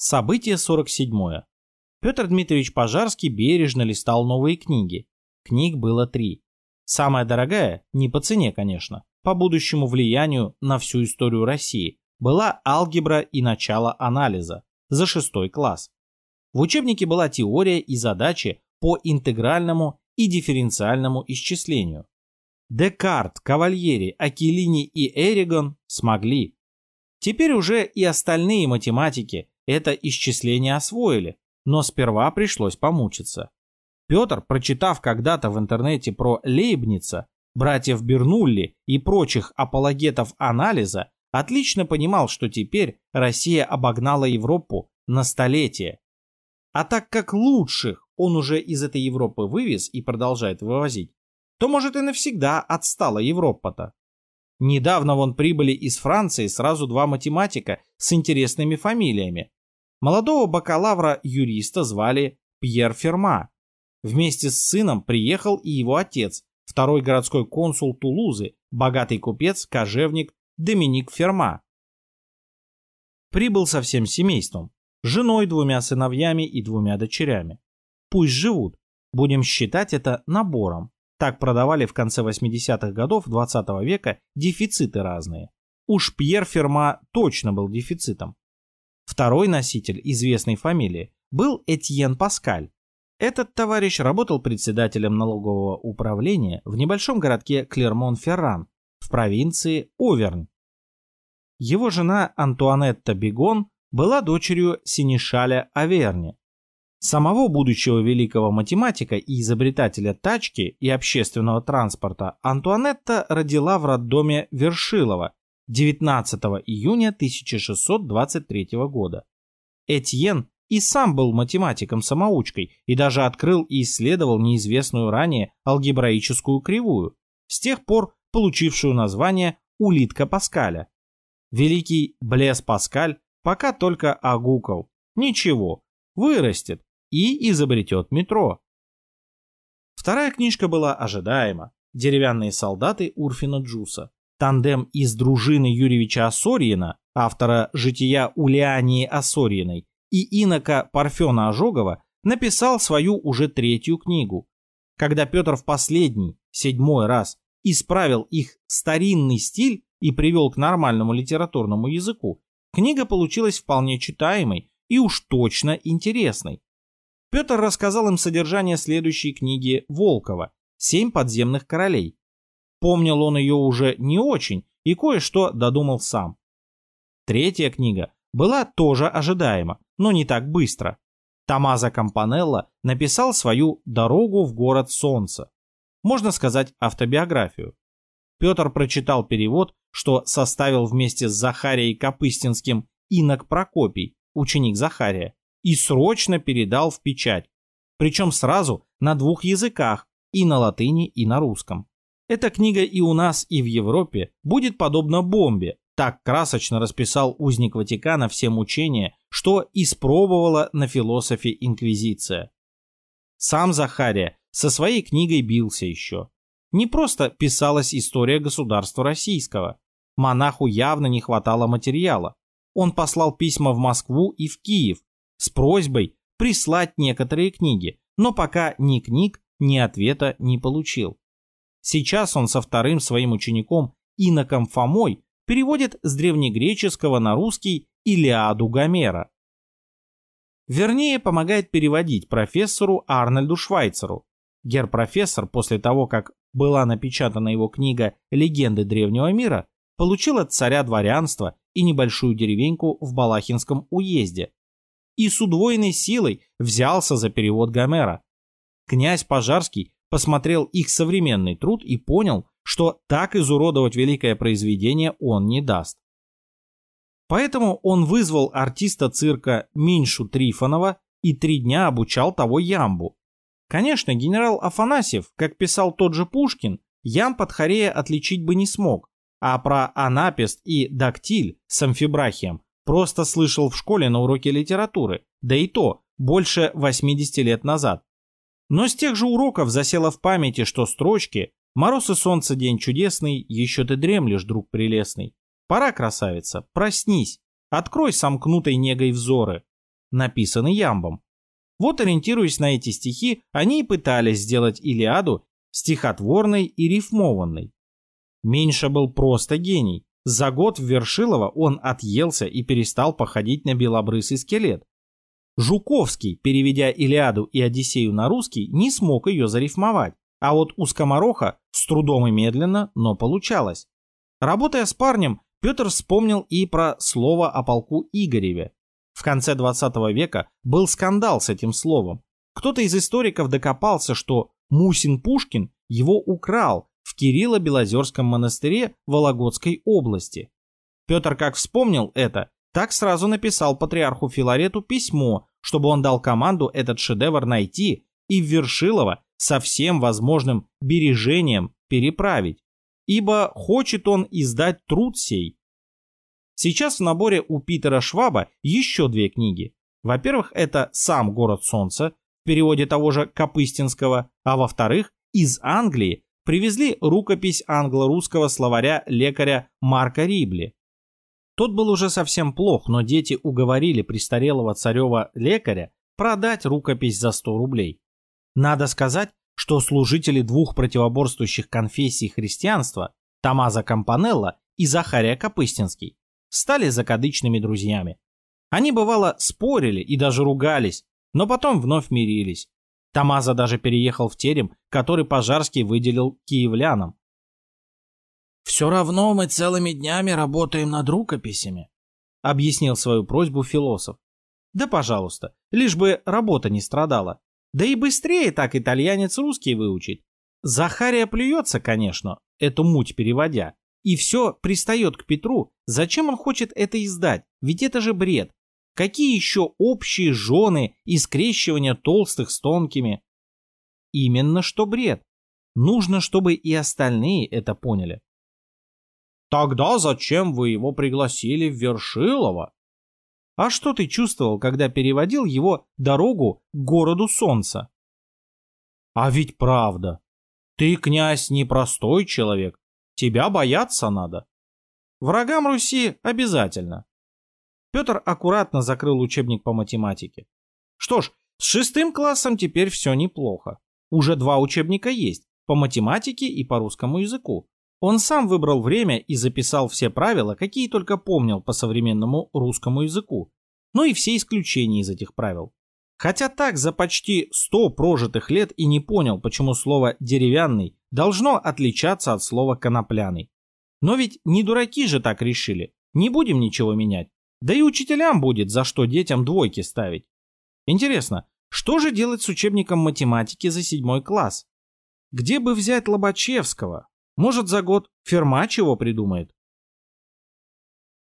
Событие 47. Петр Дмитриевич Пожарский бережно листал новые книги. Книг было три. Самая дорогая, не по цене, конечно, по будущему влиянию на всю историю России, была алгебра и начало анализа за шестой класс. В учебнике была теория и задачи по интегральному и дифференциальному исчислению. Декарт, Кавальери, Акелини и Эригон смогли. Теперь уже и остальные математики это исчисление освоили, но сперва пришлось помучиться. Петр, прочитав когда-то в интернете про Лейбница, братьев Бернулли и прочих апологетов анализа, отлично понимал, что теперь Россия обогнала Европу на столетие. А так как лучших он уже из этой Европы вывез и продолжает вывозить, то, может, и навсегда отстала Европа-то. Недавно вон прибыли из Франции сразу два математика с интересными фамилиями. Молодого бакалавра-юриста звали Пьер Ферма. Вместе с сыном приехал и его отец, второй городской консул Тулузы, богатый купец, кожевник Доминик Ферма. Прибыл со всем семейством, женой, двумя сыновьями и двумя дочерями. Пусть живут, будем считать это набором. Так продавали в конце 80-х годов 20 -го века дефициты разные. Уж Пьер Ферма точно был дефицитом. Второй носитель известной фамилии был Этьен Паскаль. Этот товарищ работал председателем налогового управления в небольшом городке Клермон-Ферран в провинции Овернь. Его жена Антуанетта Бегон была дочерью синешаля Аверни. Самого будущего великого математика и изобретателя тачки и общественного транспорта Антуанетта родила в роддоме Вершилова 19 июня 1623 года. Этьен и сам был математиком-самоучкой и даже открыл и исследовал неизвестную ранее алгебраическую кривую, с тех пор получившую название «улитка Паскаля». Великий Блес Паскаль пока только огукал. Ничего, вырастет и изобретет метро. Вторая книжка была ожидаема. «Деревянные солдаты» Урфина Джуса. Тандем из дружины Юрьевича Осорьина, автора «Жития Улиании Осорьиной», и инока Парфена Ожогова написал свою уже третью книгу. Когда Петр в последний, седьмой раз, исправил их старинный стиль и привел к нормальному литературному языку, книга получилась вполне читаемой и уж точно интересной. Петр рассказал им содержание следующей книги Волкова «Семь подземных королей», Помнил он ее уже не очень и кое-что додумал сам. Третья книга была тоже ожидаема, но не так быстро. Томазо Кампанелло написал свою «Дорогу в город солнца». Можно сказать, автобиографию. Петр прочитал перевод, что составил вместе с Захарией Капыстинским инок Прокопий, ученик Захария, и срочно передал в печать. Причем сразу на двух языках, и на латыни, и на русском. Эта книга и у нас, и в Европе будет подобна бомбе. Так красочно расписал узник Ватикана все мучения, что испробовала на философе Инквизиция. Сам Захария со своей книгой бился еще. Не просто писалась история государства российского. Монаху явно не хватало материала. Он послал письма в Москву и в Киев с просьбой прислать некоторые книги, но пока ни книг, ни ответа не получил. Сейчас он со вторым своим учеником Иноком Фомой переводит с древнегреческого на русский Илиаду Гомера. Вернее, помогает переводить профессору Арнольду Швайцеру. Гер-профессор после того, как была напечатана его книга «Легенды древнего мира», получил от царя дворянство и небольшую деревеньку в Балахинском уезде. И с удвоенной силой взялся за перевод Гомера. Князь Пожарский посмотрел их современный труд и понял, что так изуродовать великое произведение он не даст. Поэтому он вызвал артиста цирка Миншу Трифонова и три дня обучал того ямбу. Конечно, генерал Афанасьев, как писал тот же Пушкин, ям Подхорея отличить бы не смог, а про анапест и дактиль с амфибрахием просто слышал в школе на уроке литературы, да и то больше 80 лет назад. Но с тех же уроков засело в памяти, что строчки «Мороз и солнце, день чудесный, еще ты дремлешь, друг прелестный». Пора, красавица, проснись, открой сомкнутой негой взоры. написаны ямбом. Вот, ориентируясь на эти стихи, они и пытались сделать Илиаду стихотворной и рифмованной. Меньше был просто гений. За год в Вершилово он отъелся и перестал походить на белобрысый скелет. Жуковский, переведя Илиаду и Одиссею на русский, не смог ее зарифмовать, а вот у Скомороха с трудом и медленно, но получалось. Работая с парнем, Петр вспомнил и про слово о полку Игореве. В конце 20 века был скандал с этим словом. Кто-то из историков докопался, что Мусин Пушкин его украл в Кирилло-Белозерском монастыре Вологодской области. Петр как вспомнил это, так сразу написал патриарху Филарету письмо, чтобы он дал команду этот шедевр найти и в Вершилово со всем возможным бережением переправить, ибо хочет он издать труд сей. Сейчас в наборе у Питера Шваба еще две книги. Во-первых, это «Сам город солнца» в переводе того же Капыстинского, а во-вторых, из Англии привезли рукопись англо-русского словаря лекаря Марка Рибли. Тот был уже совсем плох, но дети уговорили престарелого царева лекаря продать рукопись за 100 рублей. Надо сказать, что служители двух противоборствующих конфессий христианства, Тамаза Кампанелла и Захария Капыстинский, стали закадычными друзьями. Они, бывало, спорили и даже ругались, но потом вновь мирились. Тамаза даже переехал в терем, который Пожарский выделил киевлянам. «Все равно мы целыми днями работаем над рукописями», — объяснил свою просьбу философ. «Да, пожалуйста, лишь бы работа не страдала. Да и быстрее так итальянец русский выучит. Захария плюется, конечно, эту муть переводя, и все пристает к Петру. Зачем он хочет это издать? Ведь это же бред. Какие еще общие жены и скрещивания толстых с тонкими? Именно что бред. Нужно, чтобы и остальные это поняли. Тогда зачем вы его пригласили в Вершилово? А что ты чувствовал, когда переводил его дорогу к городу солнца? А ведь правда. Ты, князь, непростой человек. Тебя бояться надо. Врагам Руси обязательно. Петр аккуратно закрыл учебник по математике. Что ж, с шестым классом теперь все неплохо. Уже два учебника есть, по математике и по русскому языку. Он сам выбрал время и записал все правила, какие только помнил по современному русскому языку. Ну и все исключения из этих правил. Хотя так за почти сто прожитых лет и не понял, почему слово «деревянный» должно отличаться от слова «конопляный». Но ведь не дураки же так решили. Не будем ничего менять. Да и учителям будет за что детям двойки ставить. Интересно, что же делать с учебником математики за седьмой класс? Где бы взять Лобачевского? Может, за год Ферма чего придумает?